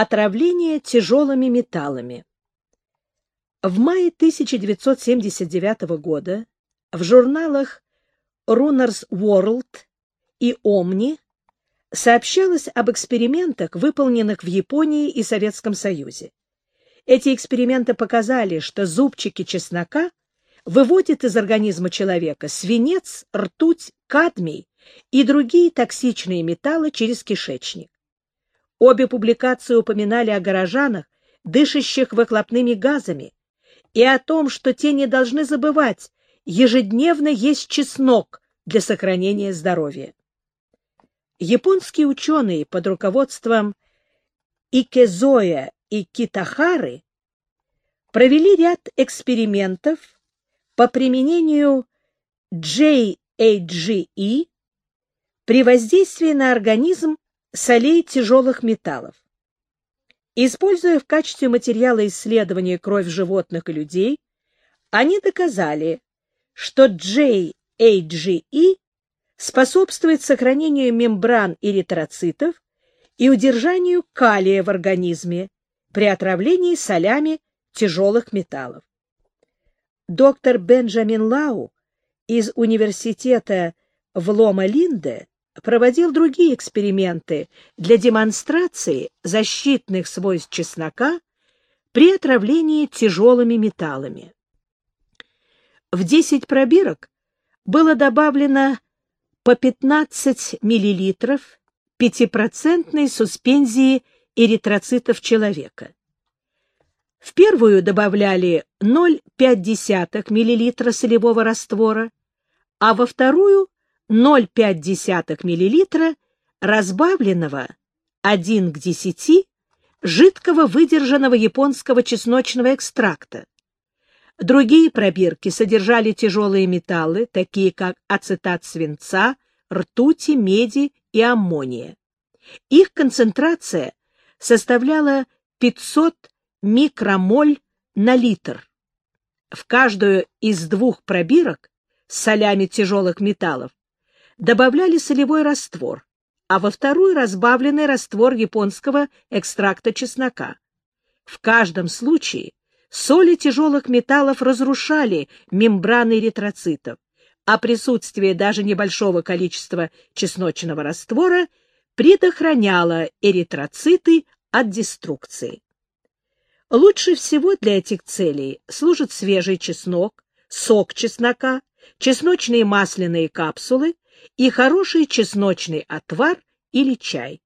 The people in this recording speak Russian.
Отравление тяжелыми металлами. В мае 1979 года в журналах Runners World и Omni сообщалось об экспериментах, выполненных в Японии и Советском Союзе. Эти эксперименты показали, что зубчики чеснока выводят из организма человека свинец, ртуть, кадмий и другие токсичные металлы через кишечник. Обе публикации упоминали о горожанах, дышащих выхлопными газами, и о том, что те не должны забывать ежедневно есть чеснок для сохранения здоровья. Японские ученые под руководством Икезоя и Китахары провели ряд экспериментов по применению JAGE при воздействии на организм солей тяжелых металлов. Используя в качестве материала исследования кровь животных и людей, они доказали, что JAGE способствует сохранению мембран эритроцитов и удержанию калия в организме при отравлении солями тяжелых металлов. Доктор Бенджамин Лау из университета в Лома-Линде проводил другие эксперименты для демонстрации защитных свойств чеснока при отравлении тяжелыми металлами. В 10 пробирок было добавлено по 15 мл 5% суспензии эритроцитов человека. В первую добавляли 0,5 мл солевого раствора, а во вторую 0,5 мл разбавленного 1 к 10 жидкого выдержанного японского чесночного экстракта. Другие пробирки содержали тяжелые металлы, такие как ацетат свинца, ртути, меди и аммония. Их концентрация составляла 500 микромоль на литр. В каждую из двух пробирок с солями тяжелых металлов добавляли солевой раствор, а во вторую разбавленный раствор японского экстракта чеснока. В каждом случае соли тяжелых металлов разрушали мембраны эритроцитов, а присутствие даже небольшого количества чесночного раствора предохраняло эритроциты от деструкции. Лучше всего для этих целей служит свежий чеснок, сок чеснока, чесночные масляные капсулы и хороший чесночный отвар или чай.